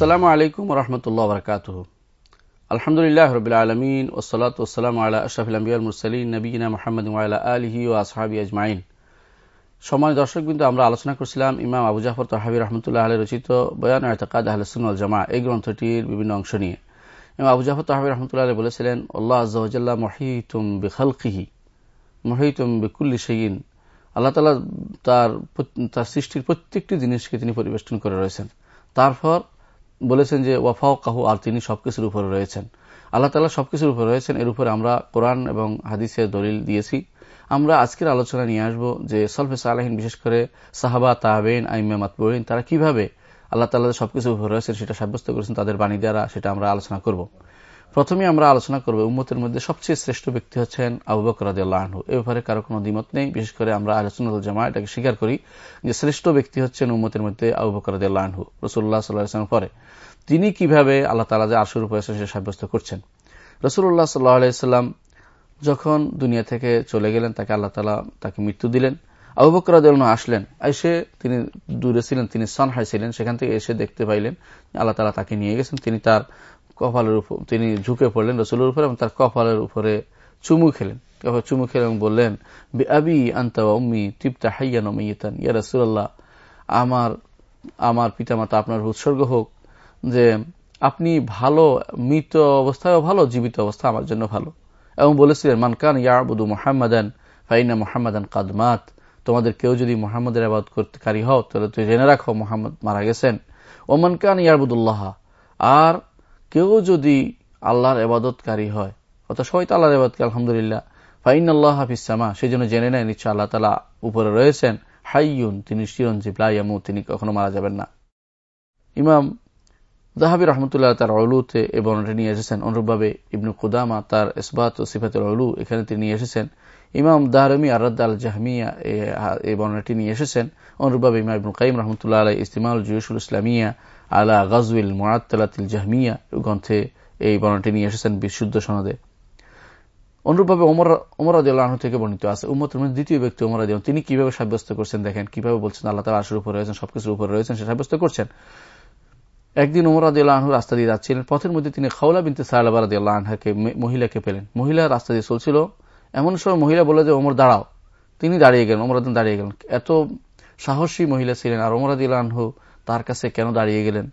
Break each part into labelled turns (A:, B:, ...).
A: আসসালামু আলাইকুম রহমতুল্লাহ বরকাত আলহামদুলিল্লাহ রবিল আলমিন ওসলাত ওসালাম আল্লাহ আশরাফিল মুরসালিন নবীনা মোহাম্মদ আলহি ও আসহাবি আজমাইন। সময় দর্শক বিন্দু, আমরা আলোচনা করছিলাম ইমাম আবু জাফর তহাবি রহমতুল্লাহ আলী রচিত বয়ান আয়তাকাদ আহলসুল জামা এই গ্রন্থটির বিভিন্ন অংশ নিয়ে। ইমাম আবু জাফর তহাবি রহমতুল্লাহ আলী বলেছিলেন, আল্লাহ আজ্লাহ মহিতুম বেখালকিহি, মহিতুম বেকুল্লি সেইন আল্লাহ তালা তার তার সৃষ্টির প্রত্যেকটি জিনিসকে তিনি পরিবেষ্টন করে রয়েছেন। তারপর বলেছেন যে ওয়াফাও কাহু আর তিনি সবকিছুর উপরে রয়েছেন। আল্লাহ তালা সবকিছুর উপরে রয়েছেন। এর উপরে আমরা কোরআন এবং হাদিসের দলিল দিয়েছি। আমরা আজকের আলোচনা নিয়ে আসব যে, সলফে সালাহিন, বিশেষ করে সাহাবা তাহবেন আইমে মাতবরিন তারা কীভাবে আল্লাহ তাল্লাহ সবকিছুর উপরে রয়েছেন, সেটা সাব্যস্ত করেছেন, তাদের বাণী দ্বারা সেটা আমরা আলোচনা করব। প্রথমে আমরা আলোচনা করব, উম্মতের মধ্যে সবচেয়ে শ্রেষ্ঠ ব্যক্তি হচ্ছেন আবু বকর আল্লাহনহু এ ব্যাপারে কারও কোনো দ্বিমত নেই। বিশেষ করে আমরা আলোচনা জামা এটাকে স্বীকার করি যে শ্রেষ্ঠ ব্যক্তি হচ্ছেন উম্মতের মধ্যে আবু বকর আল্লাহনহু রসুল্লাহ সাল্লাহ পরে, তিনি কীভাবে আল্লাহ তালা যে আশুর উপরে সেটা সাব্যস্ত করছেন? রসুল্লাহ সাল্লাহ আলাইসাল্লাম যখন দুনিয়া থেকে চলে গেলেন, তাকে আল্লাহ তালা তাকে মৃত্যু দিলেন। আবু বকর আসলেন, এসে তিনি দূরে ছিলেন, তিনি সনহাই ছিলেন। সেখান থেকে এসে দেখতে পাইলেন আল্লাহ তালা তাকে নিয়ে গেছেন। তিনি তার কপালের উপর, তিনি ঝুঁকে পড়লেন রসুলের উপরে এবং তার কপালের উপরে চুমু খেলেন। চুমু খেলেন এবং বললেন আবি আন্তা উম্মি তৃপ্তা হাইয়ান মেয়েতান ইয়া রসুল্লাহ আমার আমার পিতামাতা আপনার উৎসর্গ হোক যে আপনি ভালো, মৃত অবস্থায়ও ভালো, জীবিত অবস্থা আমার জন্য ভালো। এবং বলেছিলেন মানকান ইয়াবুদু মোহাম্মদান ফাইনা মোহাম্মদান কাদমাত তোমাদের কেউ যদি মোহাম্মদের আবাদ করতেকারী হও, তাহলে তুই জেনে রাখো মোহাম্মদ মারা গেছেন। ও মানকান ইয়াবুদুল্লাহ, আর কেউ যদি আল্লাহর এবাদতকারী হয়, অর্থাৎ সবাই তো আল্লাহর এবাদকে আলহামদুলিল্লাহ ফাইন আল্লাহ হাফিসামা সেই জন্য জেনে নেয় নিশ্চয় আল্লাহ তালা উপরে রয়েছেন, হাইয়ুন, তিনি চিরঞ্জীব লাইয়ামু তিনি কখনো মারা যাবেন না। ইমাম জাহাবি রহমতুল্লাহ তার অলুতে এই বর্ণটি নিয়ে এসেছেন, অনুরূপভাবে ইবনু কুদামা তার ইসবাত ও সিফাতুল অলু এখানে তিনি নিয়ে এসেছেন। ইমাম দারমি আরাদ আল জাহমিয়া এই বর্ণনাটি নিয়ে এসেছেন, অনুরূপভাবে ইমাম ইবনু কাইম রহমতুল্লাহ আলাই ইস্তিমাল জুয়সুল ইসলামিয়া আলা গাজউল মোয়াত্তালাতিল জাহমিয়া গ্রন্থে এই বর্ণনাটি নিয়ে এসেছেন বিশুদ্ধ সনদে। অনুরূপভাবে ওমর আহ থেকে বর্ণিত আছে, উম্মতের মধ্যে দ্বিতীয় ব্যক্তি ওমর আদিল তিনি কীভাবে সাব্যস্ত করছেন দেখেন, কীভাবে বলছেন আল্লাহ তালা আশুর উপরে রয়েছেন, সবকিছুর উপরে রয়েছেন, সে সাব্যস্ত করছেন। একদিন ওমর আদিল্লাহ রাস্তা দিয়ে যাচ্ছিলেন, পথের মধ্যে তিনি খাওলা বিনতে সাহাবা আদিল্লাহ আনহাকে মহিলাকে পেলেন। মহিলা রাস্তা দিয়ে চলছিল, এমন সময় মহিলা বলে যে, ওমর, দাঁড়াও। তিনি দাঁড়িয়ে গেলেন, ওমর আদিন দাঁড়িয়ে গেলেন। এত সাহসী মহিলা ছিলেন, আর ওমর আদিল্লাহ তার কাছে কেন দাঁড়িয়ে গেলেন?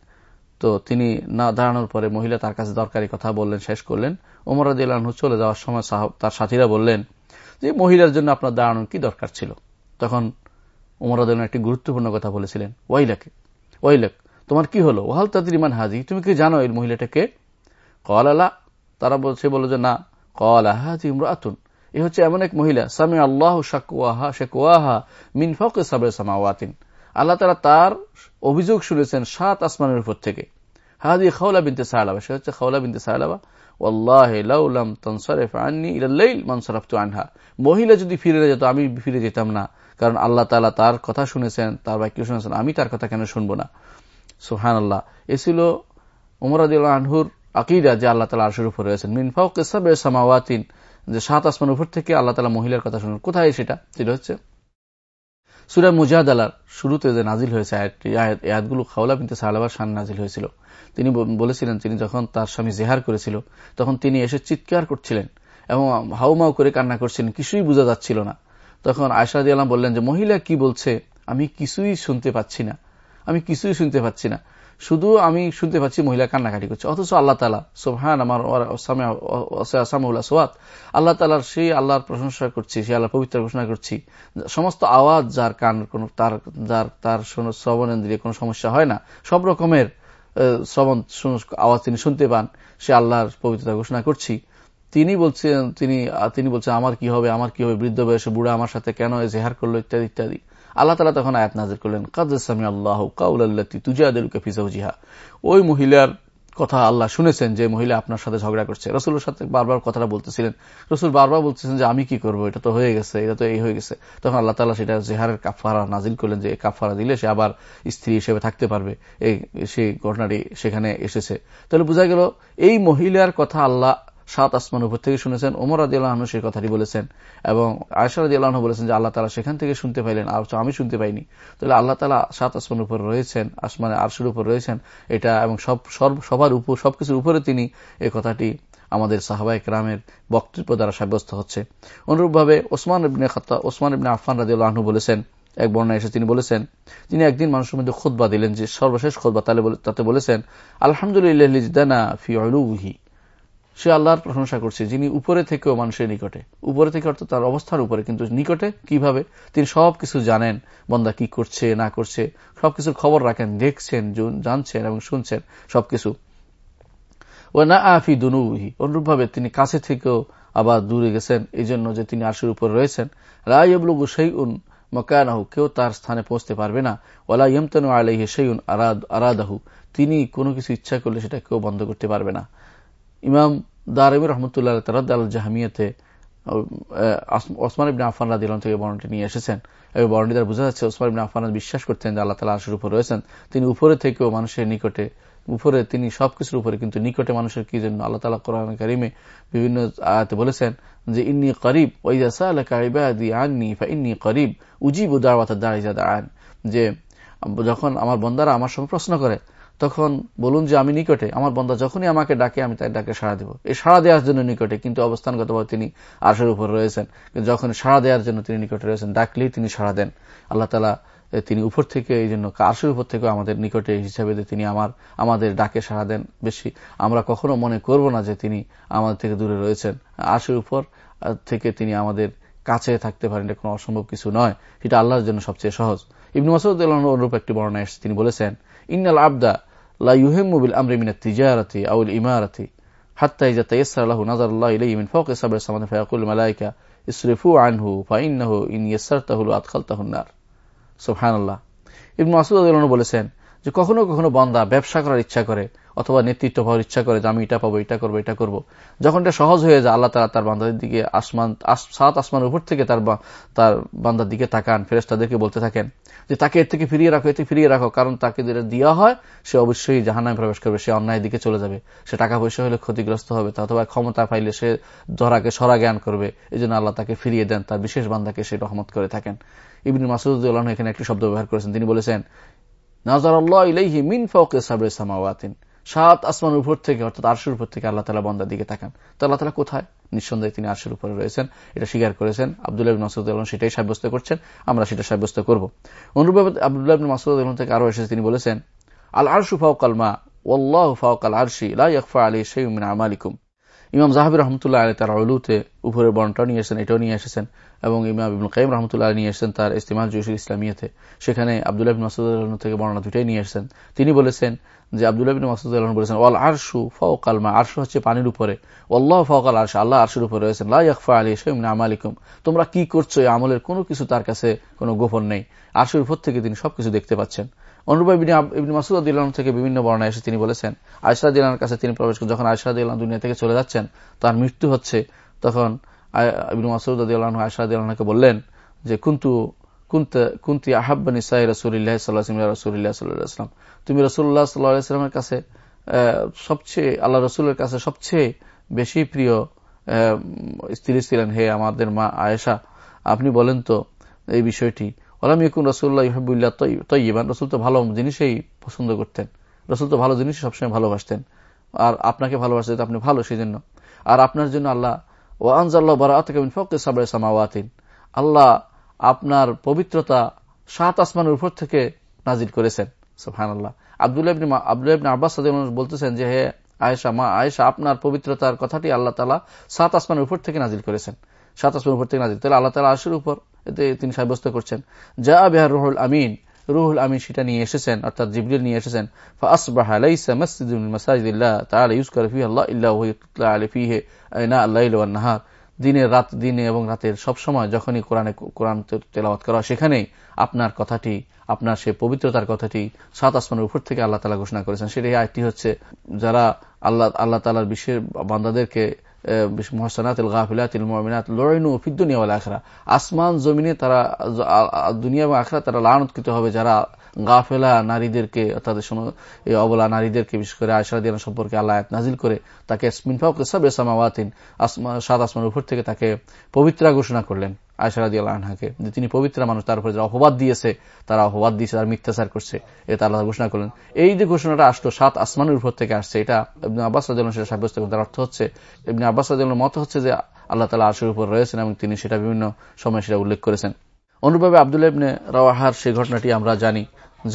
A: তো তিনি না দাঁড়ানোর পরে মহিলা তার কাছে দরকারি কথা বললেন, শেষ করলেন। ওমর আদিল্লাহ চলে যাওয়ার সময় তার সাথীরা বললেন যে, মহিলার জন্য আপনার দাঁড়ানোর কি দরকার ছিল? তখন ওমর আদিল্লাহ একটি গুরুত্বপূর্ণ কথা বলেছিলেন। ওয়াইলাকে, ওয়াইলাক, তোমার কি হলো? ওহাল তাদিমান হাজি, তুমি কি জানো এই মহিলাটাকে কল আলা তারা বলছে বলো যে, না। কল আহাজি ইমরাতুন, এ হচ্ছে এমন এক মহিলা সামি আল্লাহ শাকুয়াহা শেকুয়াহা মিন ফক সাবে সামাওয়াতিন। আল্লাহ তালা তার অভিযোগ শুনেছেন সাত আসমানের উপর থেকে। হাজি খাওলা বিনতে সাহালাবা সে হচ্ছে খাওলা বিনতে সাহালাবা আনহা। মহিলা যদি ফিরে যেত, আমি ফিরে যেতাম না। কারণ আল্লাহ তালা তার কথা শুনেছেন, তার বাক্য শুনেছেন, আমি তার কথা কেন শুনব না? সুহান আল্লাহ এ ছিল উমরাদ আনহুর আকিদা, যে আল্লাহ তালা আরশের উপর রয়েছেন। মিনফাউ কেসাবে সামাওয়াতিন, যে সাত আসমান উপর থেকে আল্লাহ তালা মহিলার কথা শুনেন। কোথায় সেটা? যেটা হচ্ছে সুরা মুজাদ আলার শুরুতে যে নাজিল হয়েছে আয়াতগুলো খাওলা বিনতে সাহালাবার সান নাজিল হয়েছিল। তিনি বলেছিলেন, তিনি যখন তার স্বামী জেহার করেছিল, তখন তিনি এসে চিৎকার করছিলেন এবং হাউমাউ করে কান্না করছিলেন, কিছুই বোঝা যাচ্ছিল না। তখন আয়সা আলাম বললেন যে, মহিলা কি বলছে? আমি কিছুই শুনতে পাচ্ছি না। আমি কিছুই শুনতে পাচ্ছি না। শুধু আমি শুনতে পাচ্ছি মহিলা কান্নাকাটি করছে। অথচ আল্লাহ তালা সোহান আমার সোয়াত আল্লাহ তালার সেই আল্লাহর প্রশংসা করছি, সেই আল্লাহ পবিত্র ঘোষণা করছি। সমস্ত আওয়াজ যার কান, কোন তার, যার, তার শ্রবণেন্দ্রিয়ে কোনো সমস্যা হয় না। সব রকমের শ্রবণ আওয়াজ তিনি শুনতে পান, সে আল্লাহর পবিত্রতা ঘোষণা করছি। তিনি বলছেন, তিনি তিনি বলছেন, আমার কি হবে, আমার কি হবে, বৃদ্ধ বয়সে বুড়া আমার সাথে কেন জেহার করল? ইত্যাদি ইত্যাদি। আল্লাহ তালা তখন আয়াত নাজির করলেন কাজামি আল্লাহ কাউল্লাতি তুজাদুলকে ফিজাউজিহা ওই মহিলার কথা আল্লাহ শুনেছেন যে মহিলা আপনার সাথে ঝগড়া করছে। রসুলের সাথে বারবার কথাটা বলতেছিলেন। রসুল বারবার বলতেছেন যে, আমি কি করব? এটা তো হয়ে গেছে, এটা তো এই হয়ে গেছে। তখন আল্লাহ তালা সেটা জেহারের কাফারা নাজিল করলেন যে কাফারা দিলে সে আবার স্ত্রী হিসেবে থাকতে পারবে। এই সেই ঘটনাটি সেখানে এসেছে। তাহলে বোঝা গেল, এই মহিলার কথা আল্লাহ সাত আসমান উপর থেকে শুনেছেন ওমর আদি আল্লাহ সেই কথাটি বলেছেন এবং আয়সা আদি আল্লাহ বলেছেন যে আল্লাহ তালা সেখান থেকে শুনতে পাইলেন, আর আমি শুনতে পাইনি। তাহলে আল্লাহ তালা সাত আসমান উপর রয়েছেন, আসমানে আরশের উপর রয়েছেন, এটা এবং সব সবার উপর, সবকিছুর উপরে তিনি এই কথাটি আমাদের সাহাবাহিক রামের বক্তব্য দ্বারা সাব্যস্ত হচ্ছে। অনুরূপভাবে ওসমান ইবনে খাত্তা ওসমান ইবনে আফান রাজি আল্লাহনু বলেছেন, এক বর্ণা এসে তিনি বলেছেন, তিনি একদিন মানুষের মধ্যে খোদবা দিলেন যে সর্বশেষ খোদবা তাতে বলেছেন, আলহামদুলিল্লাহ ফি অলুহি সে আল্লাহর প্রশংসা করছে, যিনি উপরে থেকেও মানুষের নিকটে। উপরে থেকে অর্থাৎ তার অবস্থার উপরে, কিন্তু নিকটে কীভাবে? তিনি সব কিছু জানেন, বন্দা কি করছে, না করছে, সবকিছুর খবর রাখেন, দেখছেন জানছেন এবং শুনছেন সবকিছু। ও না আফি দুনুহি, অনুরূপভাবে তিনি কাছে থেকেও আবার দূরে গেছেন এই জন্য যে তিনি আশুর উপর রয়েছেন। রায়বলুগু সেই উন মকানাহু, কেউ তার স্থানে পৌঁছতে পারবে না। ওলা ইয়মতানু আলাইহি সেইউন আরাদাহু, তিনি কোনো কিছু ইচ্ছা করলে সেটা কেউ বন্ধ করতে পারবে না। ইমাম দারবি রহমতুল্লাহ তারাদ আল জাহামিয়াতে ওসমান ইবিন আফান রাদ ইলাম থেকে বর্ণটি নিয়ে এসেছেন। এবং বর্ণটি দ্বারা বোঝা যাচ্ছে ওসমান ইবিন আফান বিশ্বাস করতেন যে আল্লাহ তালা আশুর উপর রয়েছেন। তিনি উপরে থেকেও মানুষের নিকটে, উপরে তিনি সবকিছুর উপরে, কিন্তু নিকটে মানুষের কি জন্য? আল্লাহ তালা কোরআন কারিমে বিভিন্ন আয়াতে বলেছেন যে, ইন্নি করিব ওই আননি করিব, উজিব উদারওয়াত দাঁড়িয়ে আন যে, যখন আমার বন্দারা আমার সঙ্গে প্রশ্ন করে তখন বলুন যে আমি নিকটে, আমার বন্ধা যখনই আমাকে ডাকে, আমি তাই ডাকে সাড়া দেব। এই সাড়া দেওয়ার জন্য নিকটে, কিন্তু অবস্থানগতভাবে তিনি আরশের উপর রয়েছেন। যখন সাড়া দেওয়ার জন্য তিনি নিকটে রয়েছেন, ডাকলেই তিনি সাড়া দেন। আল্লাহ তালা তিনি উপর থেকে, এই জন্য আরশের উপর থেকে আমাদের নিকটে হিসাবে তিনি আমার, আমাদের ডাকে সাড়া দেন। বেশি আমরা কখনো মনে করব না যে তিনি আমাদের থেকে দূরে রয়েছেন। আরশের উপর থেকে তিনি আমাদের কাছে থাকতে পারেন, এটা কোনো অসম্ভব কিছু নয়। সেটা আল্লাহর জন্য সবচেয়ে সহজ। ইবনু মাসুদ অনুরূপ একটি বর্ণনা এসেছে। তিনি বলেছেন, ইন্নাল আবদা লা ইউহেমু বিল আমরি মিনাত তিজারাতি বলেছেন যে কখনো কখনো বান্দা ব্যবসা করার ইচ্ছা করে অথবা নেতৃত্ব পাওয়ার ইচ্ছা করে যে আমি এটা পাবো, এটা করব এটা করব। যখন এটা সহজ হয়ে যায়, আল্লাহ তালা তার বান্দাদের দিকে আসমান সাত আসমানের উপর থেকে তার তার বান্দার দিকে তাকান ফেরেস্তাদেরকে বলতে থাকেন যে তাকে এর থেকে ফিরিয়ে রাখো এতে ফিরিয়ে রাখো। কারণ তাকে যেটা দেওয়া হয়, সে অবশ্যই জাহান্নায় প্রবেশ করবে, সে অন্যায় দিকে চলে যাবে। সে টাকা পয়সা হলে ক্ষতিগ্রস্ত হবে অথবা ক্ষমতা পাইলে সে ধরাকে সরা জ্ঞান করবে। এই জন্য আল্লাহ তাকে ফিরিয়ে দেন, তার বিশেষ বান্দাকে সে রহমত করে থাকেন। ইবিন মাসুদুল্লাহ এখানে একটি শব্দ ব্যবহার করেছেন। তিনি বলেছেন নাজার আল্লাহ মিন ফৌকে সাবরে সামাওয়াতিন। সাত আসমান উপর থেকে, অর্থাৎ আরশের উপর থেকে আল্লাহ তালা বন্দার দিকে তাকান। তো আল্লাহ তালা কোথায়? নিঃসন্দেহে তিনি আরশের উপরে রয়েছেন। এটা স্বীকার করেছেন। আবদুল্লাহ মাসুদ আলম সেটাই সাব্যস্ত করছেন। আমরা সেটা সাব্যস্ত করব। অনুরূপভাবে আবদুল্লাহ মাসুদ আলম থেকে আরও এসেছে, তিনি বলেছেন, আল আরশু ফাউকাল মা ওল্লাহ ফাউকাল আরশি লাফা আলী সেইমিন আমালিকুম। ইমাম জাহাবির রহমতুল্লাহ আলী তার অলুতে উপরের বর্ণটাও নিয়ে এসেছেন, এটাও নিয়ে এসেছেন এবং ইমাম ইবুল কাইম রহমতুল্লাহ নিয়ে এসেছেন তার ইস্তেমাল জুসুল ইসলামিয়াতে। সেখানে আবদুল্লাহ মাসুদ থেকে বর্ণনা দুটাই নিয়ে এসেছেন। তিনি বলেছেন যে আবদুল্লাহ মাসুদ বলেছেন, ওয়াল আরশু ফওকাল মা আরশু হচ্ছে পানির উপরে। ওল্লাহ ফওকাল আরশ আল্লাহ আরশুর উপরে রয়েছেন। লাফা আলী সৈম আমালিকুম তোমরা কি করছ? এই আমলের কোনো কিছু তার কাছে কোনো গোপন নেই। আরশুর উপর থেকে তিনি সবকিছু দেখতে পাচ্ছেন। অনুরূপ ইবিন মাসুদ দিল্লাহ থেকে বিভিন্ন বর্ণায় এসে তিনি বলেছেন আয়সা দিল্লার কাছে তিনি প্রবেশ করেন। যখন আয়সা দিল্লাহ দুনিয়া থেকে চলে যাচ্ছেন, তার মৃত্যু হচ্ছে, তখন ইবিন মাসুদ দিল্লাহ আয়সা দিল্লাহকে বললেন যে, কুন্তু কুন্তি আহাব্বানি সাই রসুল্লাহ সাল্লাহ রসুল্লাহ সাল্লাহাম তুমি রসুল্লাহ সাল্লাহামের কাছে সবচেয়ে আল্লাহ রসুলের কাছে সবচেয়ে বেশি প্রিয় স্ত্রী ছিলেন হে আমাদের মা আয়েশা। আপনি বলেন তো এই বিষয়টি। ওলাম ইকুন রসুল্লাহ ইহাবুল্লাহ তৈবান। রসুল তো ভালো জিনিসই পছন্দ করতেন। রসুল তো ভালো জিনিস সবসময় ভালোবাসতেন। আর আপনাকে ভালোবাসতে আপনি ভালো সেই জন্য আর আপনার জন্য আল্লাহ ও আনজাল্লাহ বারাত ফকে সাবাই সামাওয়াতিন। আল্লাহ আপনার পবিত্রতা সাত আসমানের উপর থেকে নাজির করেছেন সুহান আল্লাহ আবদুল্লাহ আবদুল্লাহ আব্বাস বলতেছেন যে, হে আয়েশা, মা আয়েশা, আপনার পবিত্রতার কথাটি আল্লাহ তালা সাত আসমানের উপর থেকে নাজিল করেছেন। সাত আসমানের উপর থেকে নাজিল। তাহলে আল্লাহ তালা আশুর উপর এতে তিনি সাব্যস্ত করছেন। যা বেহার রুহুল আমিন। রুহুল আমিন সেটা নিয়ে এসেছেন, অর্থাৎ জিবরিল নিয়ে এসেছেন। ফিহি আল্লাহ ইল্লা দিনের রাত, দিনে এবং রাতের সব সময় যখনই কোরআনে, কোরআন তেলাওয়াত করা সেখানেই আপনার কথাটি, আপনার সে পবিত্রতার কথাটি সাত আসমানের উপর থেকে আল্লাহ তালা ঘোষণা করেছেন। সেটাই আয়টি হচ্ছে, যারা আল্লাহ আল্লাহ তালার বিশ্বের বান্দাদেরকে মহসানাত গাফিলাত মমিনাত লড়াইনু ফিদ্দুনিয়া আখরা আসমান জমিনে তারা দুনিয়া এবং আখরা তারা লানৎকৃত হবে যারা গাফেলা নারীদেরকে তাদের এই অবলা নারীদেরকে বিশেষ করে আয়সা দিয়ানা সম্পর্কে আল্লাহ নাজিল করে তাকে মিনফাউকে সব এসামাওয়াতিন সাত আসমানের উপর থেকে তাকে পবিত্রা ঘোষণা করলেন। আয়সারাদি আল্লাহাকে যে তিনি পবিত্র মানুষ, তার উপরে যারা অপবাদ দিয়েছে, তারা অপবাদ দিয়েছে, তারা মিথ্যাচার করছে, এটা আল্লাহ ঘোষণা করলেন। এই যে ঘোষণাটা আসলো, সাত আসমানের উপর থেকে আসছে, এটা ইবনে আব্বাস রাজন সেটা সাব্যস্ত করেন তার অর্থ হচ্ছে, ইবনে আব্বাস রাজন মত হচ্ছে যে আল্লাহ তালা আশের উপর রয়েছেন এবং তিনি সেটা বিভিন্ন সময় সেটা উল্লেখ করেছেন। অনুরূপভাবে আবদুল্লাহ ইবনে রাওয়াহার সেই ঘটনাটি আমরা জানি,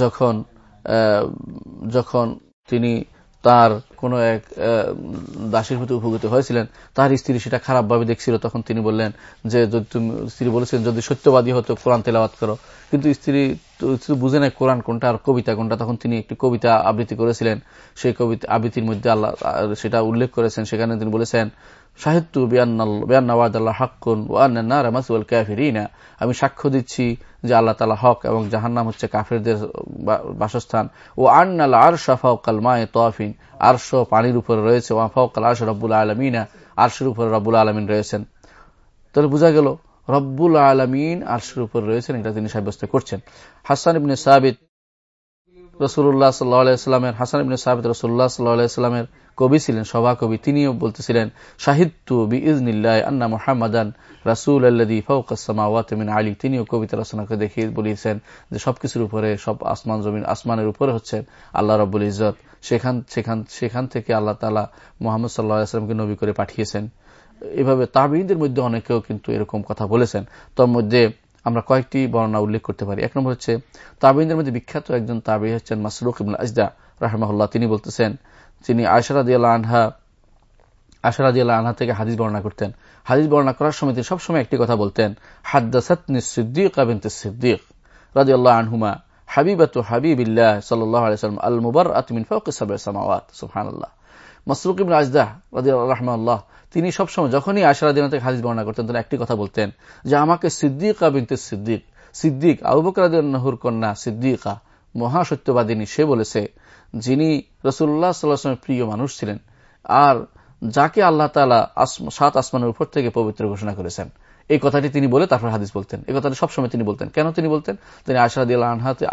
A: যখন যখন তিনি তার কোন এক দাসীর প্রতি উপকৃত হয়েছিলেন, তার স্ত্রী সেটা খারাপ ভাবে দেখছিল, তখন তিনি বললেন যে, যদি তুমি, স্ত্রী বলেছেন, যদি সত্যবাদী হতো, কোরআন তেলাওয়াত করো। কিন্তু স্ত্রী বুঝে নাই কোরআন কোনটা আর কবিতা কোনটা, তখন তিনি একটি কবিতা আবৃত্তি করেছিলেন। সেই কবিতা, আবৃত্তির মধ্যে আল্লাহ সেটা উল্লেখ করেছেন, সেখানে তিনি বলেছেন সাহিত্য আমি সাক্ষ্য দিচ্ছি যে আল্লাহ তালা হক এবং জাহান্নাম হচ্ছে কাফেরদের বাসস্থান। ও আন্নাল আর শাফাউকাল মায়ে তোয়াফিন আরশ পানির উপরে রয়েছে। ওয়াফাউকাল আরশ রব্বুল আলমিনা। আরশের উপরে রব্বুল আলমিন রয়েছেন। তাহলে বোঝা গেল, রব্বুল আলমিন আরশের উপরে রয়েছেন, এটা তিনি সাব্যস্ত করছেন। হাসান ইবনে সাবিত রসুল্লাহ সাল্লাহামের হাসান ইবনে সাবিত রসুল্লাহ সাল্লাহামের কবি ছিলেন সভা কবি তিনিও বলতেছিলেন সাহিত্য বি ইজনিল্লাহ আন্না মোহাম্মদান রাসুল আল্লাদি ফৌকাসমাওয়াতমিন আলী। তিনিও কবিতা রচনা করে দেখিয়ে বলিয়েছেন যে সবকিছুর উপরে, সব আসমান জমিন আসমানের উপরে হচ্ছেন আল্লাহ রব্বুল ইজত সেখান সেখান সেখান থেকে আল্লাহ তালা মোহাম্মদ সাল্লাহ আসলামকে নবী করে পাঠিয়েছেন। এভাবে তাবিনদের মধ্যে অনেকেও কিন্তু এরকম কথা বলেছেন। তোর মধ্যে আমরা কয়েকটি বর্ণনা উল্লেখ করতে পারি। এক নম্বর হচ্ছে তাবিনদের মধ্যে বিখ্যাত একজন তাবি হচ্ছেন মাসরুক ইবুল আজদা, রাহমাহুল্লাহ। তিনি বলতেছেন, তিনি আয়সারাদ আনহা আশারাদি আনহা থেকে হাদিস বর্ণনা করতেন। হাদিস বর্ণনা করার সময় তিনি সবসময় একটি কথা বলতেন, হাদ্দাসাতনি সিদ্দিক আবিনতে সিদ্দিক আনহুমা হাবিবিল্লাহ সাল্লাহ আলাইসালাম আল মুবার আতমিন সুহান মাসরুক ইবিন আজদাহ রাজি রহমাল্লাহ তিনি সবসময় যখনই আশারাদিন থেকে হাদিস বর্ণনা করতেন তিনি একটি কথা বলতেন যে, আমাকে সিদ্দিকা বিনতে সিদ্দিক সিদ্দিক, আবু বকরাদিনাহুর কন্যা সিদ্দিকা মহাসত্যবাদিনী সে বলেছে, যিনি রসুল্লাহ সাল্লাহামের প্রিয় মানুষ ছিলেন, আর যাকে আল্লাহ তালা সাত আসমানের উপর থেকে পবিত্র ঘোষণা করেছেন এই কথাটি তিনি বলে তারপর হাদিস বলতেন। এই কথাটি সবসময় তিনি বলতেন। কেন তিনি বলতেন? তিনি আশাদ আনহাতে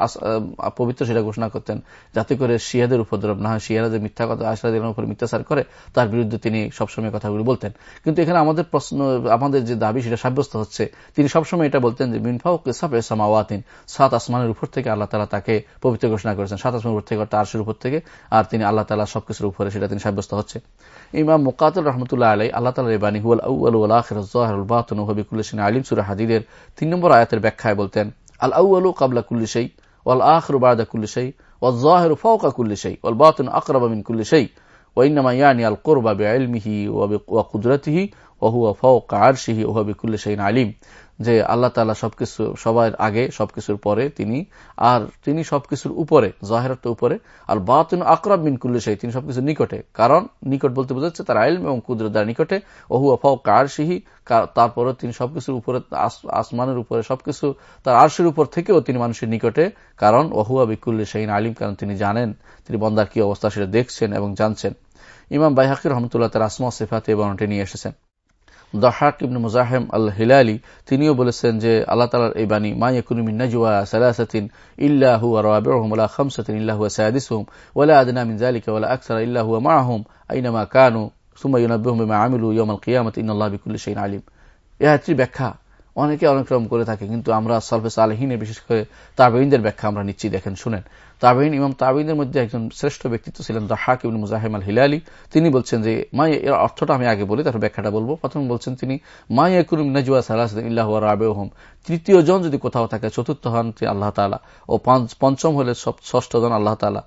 A: পবিত্র সেটা ঘোষণা করতেন যাতে করে শিয়াদের উপদ্রব না হয়। শিয়ারা যে মিথ্যা কথা আশাদ উপর মিথ্যাচার করে, তার বিরুদ্ধে তিনি সবসময় কথাগুলি বলতেন। কিন্তু এখানে আমাদের প্রশ্ন, আমাদের যে দাবি, সেটা সাব্যস্ত হচ্ছে। তিনি সবসময় এটা বলতেন যে মিনফাউকে সামাওয়াতিন সাত আসমানের উপর থেকে আল্লাহ তালা তাকে পবিত্র ঘোষণা করেছেন। সাত আসমানের উপর থেকে, অর্থাৎ আরশের উপর থেকে, আর তিনি আল্লাহ তালা সবকিছুর উপরে, সেটা তিনি সাব্যস্ত হচ্ছে। ইমাম মুকাতুল রহমতুল্লাহ আলাই আল্লাহ তালা রেবানি হুয়াল আউআল আখির জাহরুল বাতন হবি কুল্লিসিন আলিম সুরা হাদিদের তিন নম্বর আয়াতের ব্যাখ্যায় বলতেন আল আউআলু কাবলা কুল্লি সেই ওয়াল আখরু বাদা কুল্লি সেই ওয়াল জাহেরু ফাওকা কুল্লি সেই ওয়াল বাতন আকরাবা মিন কুল্লি সেই ওয়াইনামা ইয়ানি আল কোরবা আলিম। যে আল্লাহ তালা সবকিছু, সবার আগে সবকিছুর পরে তিনি, আর তিনি সবকিছুর উপরে জাহেরাত উপরে, আর আকরাব মিন কুল্লি সেই তিনি সবকিছুর নিকটে। কারণ নিকট বলতে বোঝাচ্ছে তার আইল এবং নিকটে। কার সিহি তারপরে তিনি সবকিছুর উপরে আসমানের উপরে সবকিছু, তার আরশের উপর থেকেও তিনি মানুষের নিকটে। কারণ ওহুয়া বিকুল্লি শাহিন আলিম, কারণ তিনি জানেন, তিনি বন্দার কি অবস্থা সেটা দেখছেন এবং জানছেন। ইমাম বাইহাকির রহমতুল্লাহ তার আসমা সেফাতে বর্ণটি নিয়ে এসেছেন। দহাক ইবনে মুজাহেম আল হিলালি তিনিও বলেছেন যে আল্লাহ তালার এই বাণী মা ইয়াকুনু নাজওয়া সালাসাতিন ইল্লা হুয়া রাবিউহুম ওয়ালা খামসাতিন ইল্লা হুয়া সাদিসুহুম ওয়ালা আদনা মিন যালিকা ওয়ালা আকসারা ইল্লা হুয়া মাআহুম আইনামা কানু সুম্মা ইউনাব্বিহুম বিমা আমিলু ইয়াউমাল কিয়ামাতি ইন্নাল্লাহা বিকুল্লি শাইইন আলিম এই আয়াতটির ব্যাখ্যা অনেকে অনেক রকম করে থাকে, কিন্তু আমরা সালফে সালেহিনের বিশেষ করে তাবেইনদের ব্যাখ্যা আমরা নিচ্ছি, দেখেন, শুনেন। তাবেইন ইমাম তাবেইনের মধ্যে একজন শ্রেষ্ঠ ব্যক্তিত্ব ছিলেন দাহাক ইবিন মুজাহিম আল হিলালি তিনি বলছেন যে মাই এর অর্থটা আমি আগে বলি, তারপর ব্যাখ্যাটা বলব। প্রথম বলছেন তিনি মাই একুরুম নাজুয়া সালাহ ইল্লাহ রাবেহম তৃতীয় জন যদি কোথাও থাকে, চতুর্থ হন আল্লাহ তালা ও পঞ্চম হলে ষষ্ঠ জন আল্লাহ তালা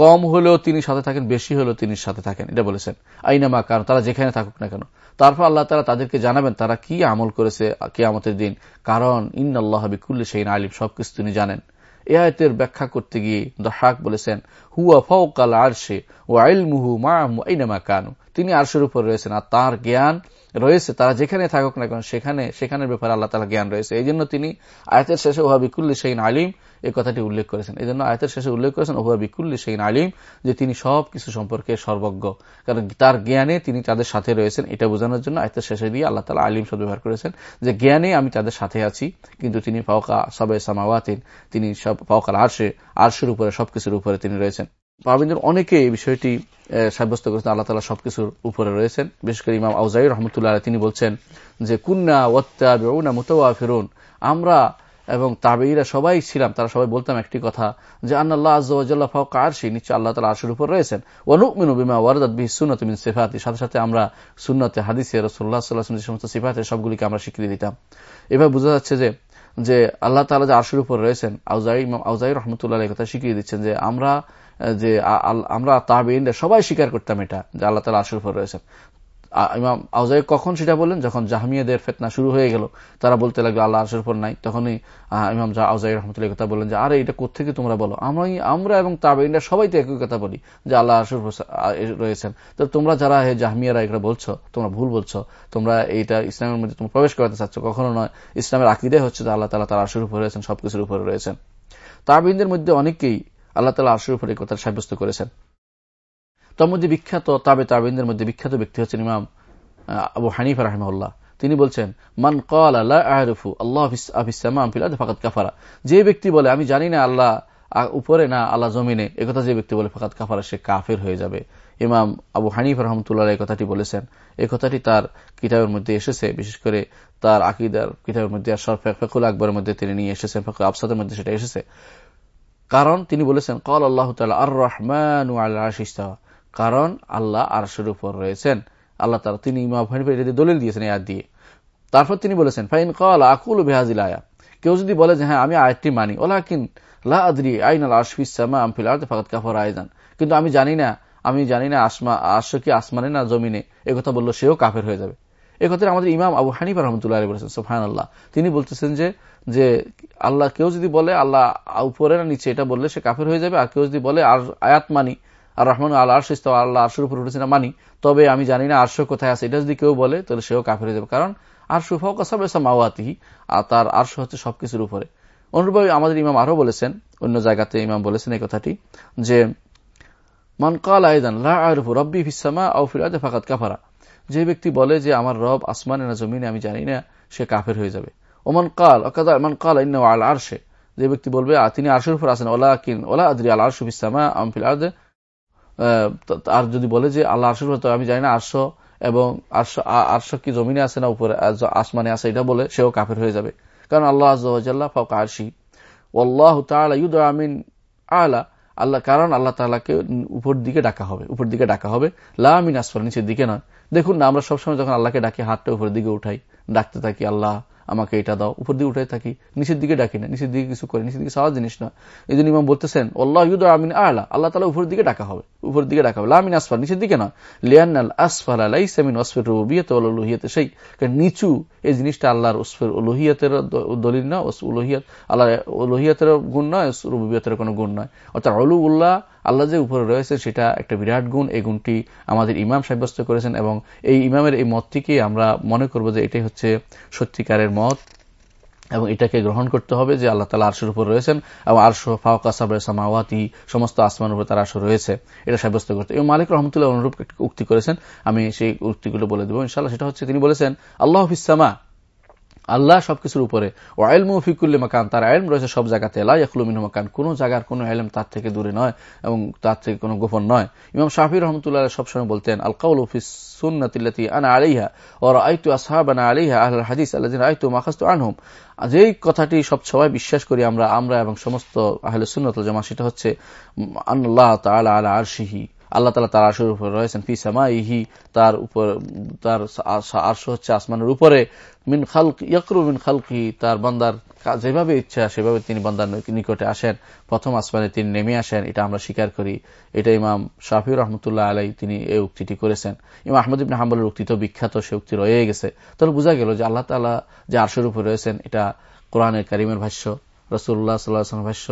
A: কম হলেও তিনি সাথে থাকেন, বেশি হলেও তিনি সাথে থাকেন, এটা বলেছেন। আইনামা কারণ তারা যেখানে থাকুক না কেন। তারপর আল্লাহ তারা তাদেরকে জানাবেন, তারা কি আমল করেছে কেয়ামতের দিন? কারণ ইন আল্লাহ বিকুল্লি সেইন আলিম, সবকিছু তিনি জানেন। এ আয়তের ব্যাখ্যা করতে গিয়ে দহাক বলেছেন, হুয়া ফৌকাল আরশে ও আইল মুহু মা কানু। তিনি আরশের উপর রয়েছেন আর তার জ্ঞান রয়েছে, তারা যেখানে থাকুক না কেন, সেখানে, সেখানের ব্যাপারে আল্লাহ তালা জ্ঞান রয়েছে। এই জন্য তিনি আয়তের শেষে, ওহা বিকুল্লি সেইন আলিম এই কথাটি উল্লেখ করেছেন। এই জন্য আয়তের শেষে উল্লেখ করেছেন, ওহা বিকুল্লি সেইন আলিম যে তিনি সব কিছু সম্পর্কে সর্বজ্ঞ। কারণ তার জ্ঞানে তিনি তাদের সাথে রয়েছেন, এটা বোঝানোর জন্য আয়তের শেষে দিয়ে আল্লাহ তালা আলিম শব্দ ব্যবহার করেছেন যে, জ্ঞানে আমি তাদের সাথে আছি, কিন্তু তিনি ফাওকা সবে সামাওয়াতিন, তিনি সব ফাওকার আর্শে, আর্শের উপরে, সবকিছুর উপরে তিনি রয়েছেন। পাবিন্দের অনেকে এই বিষয়টি সাব্যস্ত করেছেন, আল্লাহ তালা সবকিছুর উপরে রয়েছেন। বিশেষ করে ইমাম আউজাই রহমতুল্লাহ তিনি বলছেন যে, কুন্না ওয়াত্তা বেউনা মুতওয়া ফেরুন আমরা এবং তাবেইরা সবাই ছিলাম, তারা সবাই বলতাম একটি কথা যে, আন্নাল্লাহ ফাউকা আরশি। নিশ্চয় আল্লাহ তালা উপর রয়েছেন। ওয়ানুমিনু বিমা ওয়ারদাত বিহি সুন্নত মিন সিফাতি। সাথে সাথে আমরা সুন্নতে হাদিসে সাল্লাহ যে সমস্ত সিফাতের সবগুলিকে আমরা স্বীকৃতি দিতাম। এভাবে বোঝা যাচ্ছে যে যে আল্লাহ তালা যে আরশের উপর রয়েছেন আউজাই আউজাই রহমতুল্লাহ কথা শিখিয়ে দিচ্ছেন যে, আমরা যে আমরা তাহবিন সবাই স্বীকার করতাম এটা, যে আল্লাহ তালা আশুর উপর রয়েছেন। ইমাম আউজাই কখন সেটা বললেন? যখন জাহামিয়াদের ফেতনা শুরু হয়ে গেল, তারা বলতে লাগল, আল্লাহ আশুর উপর নাই। তখনই ইমাম আউজাই রহমতুল্লাহ কথা বললেন যে, আরে, এটা কোথেকে তোমরা বলো? আমরা আমরা এবং তাবেইনরা সবাই তো একই কথা বলি, যে আল্লাহ আশুর রয়েছেন। তো তোমরা যারা হে জাহামিয়ারা এগুলো বলছো, তোমরা ভুল বলছো, তোমরা এইটা ইসলামের মধ্যে তোমরা প্রবেশ করাতে চাচ্ছ, কখনো নয়। ইসলামের আকিদাই হচ্ছে যে আল্লাহ তালা তার আশুর উপর রয়েছেন, সবকিছুর উপরে রয়েছেন। তাবিনদের মধ্যে অনেকেই আল্লাহ তালা আশুর উপরে কথা সাব্যস্ত করেছেন। তার মধ্যে বিখ্যাত তাবে তাবিনদের মধ্যে বিখ্যাত ব্যক্তি হচ্ছেন ইমাম আবু হানিফা রাহমুল্লাহ তিনি বলছেন, মান কল আল্লাহ আহরফু আল্লাহ ফাকাত কাফারা। যে ব্যক্তি বলে, আমি জানি না আল্লাহ উপরে না আল্লাহ জমিনে একথা যে ব্যক্তি বলে ফাকাত কাফারা, সে কাফের হয়ে যাবে। ইমাম আবু হানিফ রহমতুল্লাহ এই কথাটি বলেছেন। এই কথাটি তার কিতাবের মধ্যে এসেছে, বিশেষ করে তার আকিদার কিতাবের মধ্যে ফেকুল আকবরের মধ্যে তিনি নিয়ে এসেছেন ফেকুল আফসাদের মধ্যে সেটা এসেছে। কারণ তিনি বলেছেন, কল আল্লাহ আর রহমান কারণ আল্লাহ আরশের উপর রয়েছেন। আল্লাহ তালা তিনি দলিল দিয়েছেন আয়াত দিয়ে। তারপর তিনি বলেছেন, ফাইন কল আকুল বেহাজিল আয়া। কেউ যদি বলে যে হ্যাঁ আমি আয়াতটি মানি। ওলা কিন আদরি আইন আল কাফর আয়জান কিন্তু আমি জানি না, আমি জানি না আসমা আশ কি আসমানে না জমিনে? কথা বলল সেও কাফের হয়ে যাবে। একথা আমাদের ইমাম আবু হানিফা রহমতুল্লাহ বলেছেন সোফান আল্লাহ তিনি বলতেছেন যে যে আল্লাহ কেউ যদি বলে, আল্লাহ উপরে না নিচে এটা বললে সে কাফের হয়ে যাবে, আর কেউ যদি বলে আর আয়াত মানি, আর রহমান আল্লাহ আর্শ আল্লাহ আর্শের উপর উঠেছে না, মানি, তবে আমি জানি না আর্শ কোথায় আছে। এটা যদি কেউ বলে, তাহলে সেও কাফের হয়ে যাবে। কারণ আর্শ ফাউকাসাবেসা মাওয়াতিহি আর তার আর্শ হচ্ছে সবকিছুর উপরে। অনুরূপভাবে আমাদের ইমাম আরও বলেছেন, অন্য জায়গাতে ইমাম বলেছেন এই কথাটি, যে, মান কাল আয়দান রব্বি ফিসামা আউফিল ফাকাত কাফারা। যে ব্যক্তি বলে যে আমার রব আসমানে না জমিনে, আমি জানি না, সে কাফের হয়ে যাবে। ওমান কাল মান কাল আল আরশে। যে ব্যক্তি বলবে তিনি আরশের উপর আছেন ওলা কিন ওলা আদরি আল আরশু ফিসামা আমফিল আর যদি বলে যে, আল্লাহ আরশের উপর আমি জানি না আরশ এবং আরশ কি জমিনে আছে না উপরে আসমানে আছে? এটা বলে সেও কাফের হয়ে যাবে। কারণ আল্লাহ আজ্লাহ ফাউক আরশি। ওল্লাহ তালা ইউদ আমিন আলা। আল্লাহ কারণ আল্লাহ তালাকে উপর দিকে ডাকা হবে, উপর দিকে ডাকা হবে। লামিন আসফল নিচের দিকে নয়। দেখুন না, আমরা সবসময় যখন আল্লাহকে ডাকি, হাতটা উপর দিকে উঠাই, ডাকতে থাকি আল্লাহ। আমাকে এটা দাও। উপর দিকে উঠে থাকি। নিচের দিকে ডাকি না। নিচের দিকে কিছু করে নিচের দিকে সারা জিনিস না। এই জন্য ইমাম বলতেছেন, আল্লাহ ইউদ আমিন আলা। আল্লাহ তালা উপর দিকে ডাকা হবে। উপর দিকে ডাকা হবে। লামিন আসফাল। নিচের দিকে না। লিয়ান্নাল আসফাল আলাই সামিন অসফের রুবিয়ত লোহিয়াতে সেই কারণ নিচু এই জিনিসটা আল্লাহর ওসফের লোহিয়াতের দলিল না লোহিয়াত আল্লাহ লোহিয়াতের গুণ নয় রুবিয়তের কোনো গুণ নয়। অর্থাৎ অলু উল্লাহ আল্লাহ যে উপরে রয়েছে, সেটা একটা বিরাট গুণ। এই গুণটি আমাদের ইমাম সাব্যস্ত করেছেন এবং এই ইমামের এই মতটিকে আমরা মনে করব যে এটাই হচ্ছে সত্যিকারের মত এবং এটাকে গ্রহণ করতে হবে যে আল্লাহ তালা আরশের উপর রয়েছেন এবং আরশ ফাওকা সামাওয়াতি, সমস্ত আসমানের উপর তার আরশ রয়েছে। এটা সাব্যস্ত করতে। এবং মালিক রহমতুল্লাহ অনুরূপ উক্তি করেছেন। আমি সেই উক্তিগুলো বলে দেবো ইনশাল্লাহ সেটা হচ্ছে, তিনি বলেছেন, আল্লাহ ফিসামা আল্লাহ সবকিছুর উপরে। ও আইল মুফিকুল্লি মাকান, তার আইলম রয়েছে সব জায়গাতে। এলাই ইয়াকুলমিন মাকান, কোন জায়গার কোন আইলম তার থেকে দূরে নয় এবং তার থেকে কোনো গোপন নয়। ইমাম শাহির রহমতুল্লাহ সবসময় বলতেন, আল কাউল অফিস সুন্নতিল্লাতি আনা আলিহা ওর আইতু আসহাবানা আলিহা আহ হাদিস আল্লাহ আইতু মাখাস্তু আনহুম। যেই কথাটি সব সবাই বিশ্বাস করি আমরা আমরা এবং সমস্ত আহলে সুন্নত জামা সেটা হচ্ছে আল্লাহ তালা আলা আরশিহি। আল্লাহ তালা তার আশুর উপর রয়েছেন, ফি সামা ইহি তার উপর, তার আর্শ হচ্ছে আসমানের উপরে, মিন খালক, ইয়করু মিন খালকি তার বান্দার যেভাবে ইচ্ছা সেভাবে তিনি বান্দার নিকটে আসেন। প্রথম আসমানে তিনি নেমে আসেন, এটা আমরা স্বীকার করি। এটা ইমাম শাফিউর রহমতুল্লাহ আলাই তিনি এই উক্তিটি করেছেন। ইমাম আহমদ ইবিন হাম্বলের উক্তি তো বিখ্যাত, সে উক্তি রয়ে গেছে। তাহলে বোঝা গেল যে আল্লাহ তালা যে আর্শের উপরে রয়েছেন, এটা কোরআনের কারিমের ভাষ্য রসুল্লাহ সাল্লাহ ভাষ্য।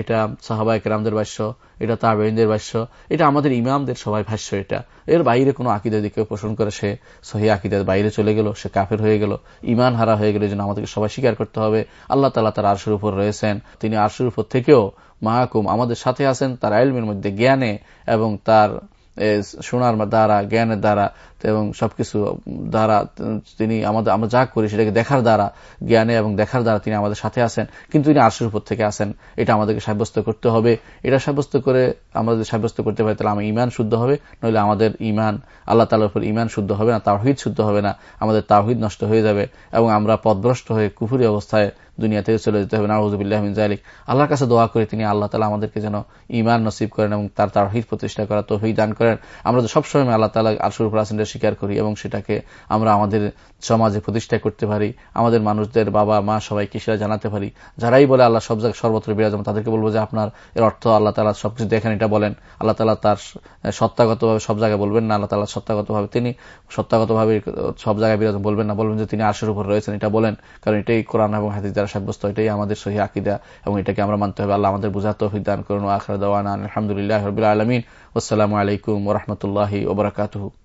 A: এটা সাহাবাই কেরামদের ভাষ্য, এটা তাবেইনদের ভাষ্য, এটা আমাদের ইমামদের সবাই ভাষ্য এটা। এর বাইরে কোনো আকিদের দিকে পোষণ করে, সে সহি আকিদের বাইরে চলে গেল, সে কাফের হয়ে গেল ইমান হারা হয়ে গেল যেন আমাদেরকে সবাই স্বীকার করতে হবে। আল্লাহ তালা তার আরশের উপর রয়েছেন, তিনি আরশের উপর থেকেও মাহকুম আমাদের সাথে আছেন, তার আইলমের মধ্যে জ্ঞানে এবং তার শোনার দ্বারা, জ্ঞানের দ্বারা এবং সবকিছু দ্বারা তিনি আমাদের, আমরা যা করি সেটাকে দেখার দ্বারা, জ্ঞানে এবং দেখার দ্বারা তিনি আমাদের সাথে আছেন। কিন্তু তিনি আর্শের উপর থেকে আসেন এটা আমাদেরকে সাব্যস্ত করতে হবে। এটা সাব্যস্ত করে আমাদের সাব্যস্ত করতে পারি, তাহলে আমার ইমান শুদ্ধ হবে। নইলে আমাদের ইমান আল্লাহ তালার উপর ইমান শুদ্ধ হবে না, তাওহিদ শুদ্ধ হবে না। আমাদের তাওহিদ নষ্ট হয়ে যাবে এবং আমরা পদভ্রষ্ট হয়ে কুফুরি অবস্থায় দুনিয়া থেকে চলে যেতে হবে। নাউজুবিল্লাহমিন জালিক আল্লাহর কাছে দোয়া করে তিনি আল্লাহ তালা আমাদেরকে যেন ইমান নসিব করেন এবং তার তাহিদ প্রতিষ্ঠা করা তৌহিদ দান করেন। আমরা তো সবসময় আল্লাহ তালা আলসুর উপর আসেন স্বীকার করি এবং সেটাকে আমরা আমাদের সমাজে প্রতিষ্ঠা করতে পারি, আমাদের মানুষদের বাবা, মা সবাইকে সেটা জানাতে পারি। যারাই বলে আল্লাহ সব জায়গায় সর্বত্র বিরাজমান, তাদেরকে বলব যে আপনার এর অর্থ আল্লাহ তালা সবকিছু দেখেন, এটা বলেন। আল্লাহ তালা তার সত্তাগতভাবে সব জায়গায় বলবেন না, আল্লাহ তালা সত্তাগতভাবে, তিনি সত্তাগতভাবে সব জায়গায় বিরাজ বলবেন না, বলবেন যে তিনি আশের উপর রয়েছেন, এটা বলেন। কারণ এটাই কোরআন এবং হাদিস দ্বারা সাব্যস্ত, এটাই আমাদের সহি আকিদা এবং এটাকে আমরা মানতে হবে। আল্লাহ আমাদের বুঝাতে অভিজ্ঞান করুন। আখরা দেওয়ান আলহামদুলিল্লাহ আলমিন। আসসালামু আলাইকুম ওরহমতুল্লাহি ওবরাকাতহু